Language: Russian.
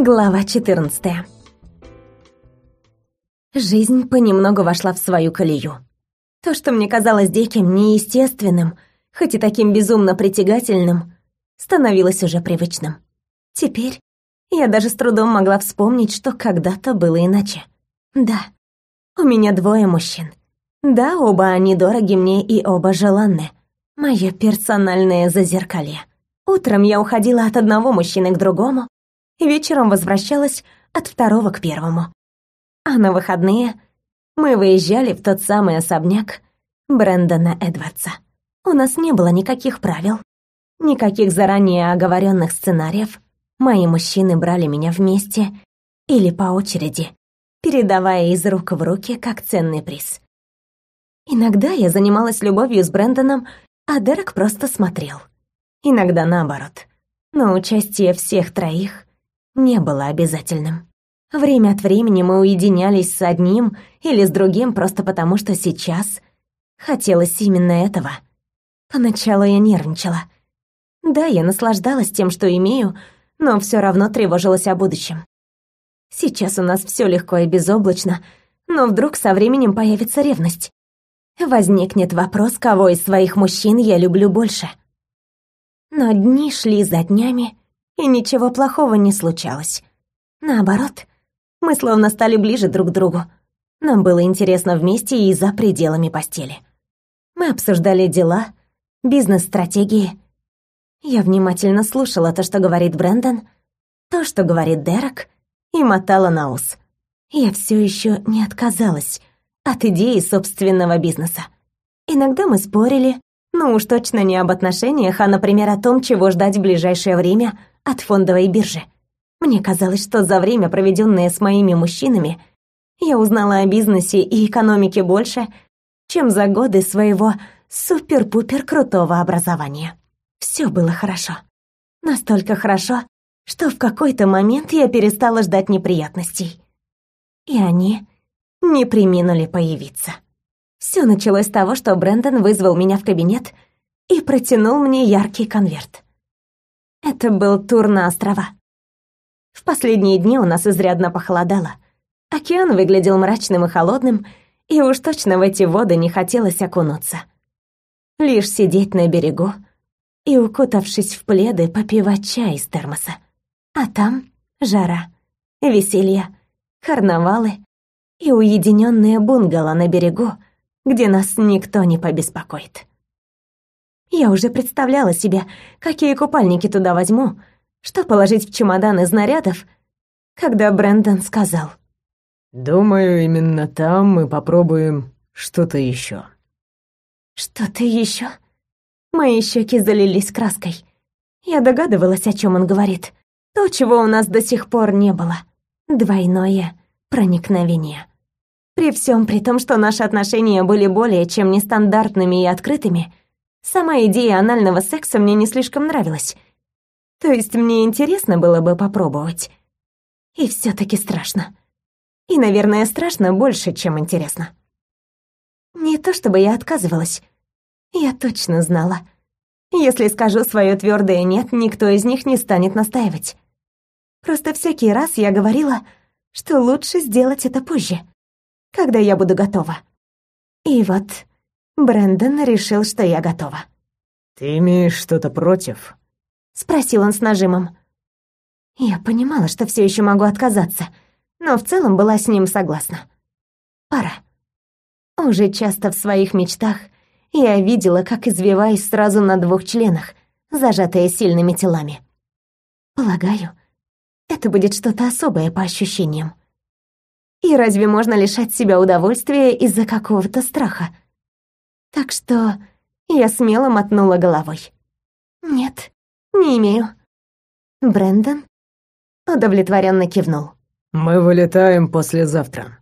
Глава 14. Жизнь понемногу вошла в свою колею. То, что мне казалось диким, неестественным, хоть и таким безумно притягательным, становилось уже привычным. Теперь я даже с трудом могла вспомнить, что когда-то было иначе. Да, у меня двое мужчин. Да, оба они дороги мне и оба желанны. Мое персональное зазеркалье. Утром я уходила от одного мужчины к другому, вечером возвращалась от второго к первому. А на выходные мы выезжали в тот самый особняк Брэндона Эдвардса. У нас не было никаких правил, никаких заранее оговоренных сценариев. Мои мужчины брали меня вместе или по очереди, передавая из рук в руки как ценный приз. Иногда я занималась любовью с Брэндоном, а Дерек просто смотрел. Иногда наоборот. Но участие всех троих не было обязательным. Время от времени мы уединялись с одним или с другим просто потому, что сейчас хотелось именно этого. Поначалу я нервничала. Да, я наслаждалась тем, что имею, но все равно тревожилась о будущем. Сейчас у нас все легко и безоблачно, но вдруг со временем появится ревность. Возникнет вопрос, кого из своих мужчин я люблю больше. Но дни шли за днями, и ничего плохого не случалось. Наоборот, мы словно стали ближе друг к другу. Нам было интересно вместе и за пределами постели. Мы обсуждали дела, бизнес-стратегии. Я внимательно слушала то, что говорит Брэндон, то, что говорит Дерек, и мотала на ус. Я все еще не отказалась от идеи собственного бизнеса. Иногда мы спорили, но уж точно не об отношениях, а, например, о том, чего ждать в ближайшее время от фондовой биржи. Мне казалось, что за время, проведенное с моими мужчинами, я узнала о бизнесе и экономике больше, чем за годы своего супер-пупер крутого образования. Все было хорошо. Настолько хорошо, что в какой-то момент я перестала ждать неприятностей. И они не приминули появиться. Все началось с того, что Брэндон вызвал меня в кабинет и протянул мне яркий конверт. Это был тур на острова. В последние дни у нас изрядно похолодало. Океан выглядел мрачным и холодным, и уж точно в эти воды не хотелось окунуться. Лишь сидеть на берегу и, укутавшись в пледы, попивать чай из термоса. А там жара, веселье, карнавалы и уединенное бунгало на берегу — где нас никто не побеспокоит. Я уже представляла себе, какие купальники туда возьму, что положить в чемодан из нарядов, когда Брэндон сказал. «Думаю, именно там мы попробуем что-то еще». «Что-то еще?» Мои щеки залились краской. Я догадывалась, о чем он говорит. То, чего у нас до сих пор не было. Двойное проникновение. При всем при том, что наши отношения были более чем нестандартными и открытыми, сама идея анального секса мне не слишком нравилась. То есть мне интересно было бы попробовать. И все таки страшно. И, наверное, страшно больше, чем интересно. Не то чтобы я отказывалась. Я точно знала. Если скажу свое твердое «нет», никто из них не станет настаивать. Просто всякий раз я говорила, что лучше сделать это позже когда я буду готова. И вот Брэндон решил, что я готова. «Ты имеешь что-то против?» — спросил он с нажимом. Я понимала, что все еще могу отказаться, но в целом была с ним согласна. Пора. Уже часто в своих мечтах я видела, как извиваюсь сразу на двух членах, зажатые сильными телами. Полагаю, это будет что-то особое по ощущениям. И разве можно лишать себя удовольствия из-за какого-то страха? Так что я смело мотнула головой. Нет, не имею. Брэндон удовлетворенно кивнул. Мы вылетаем послезавтра.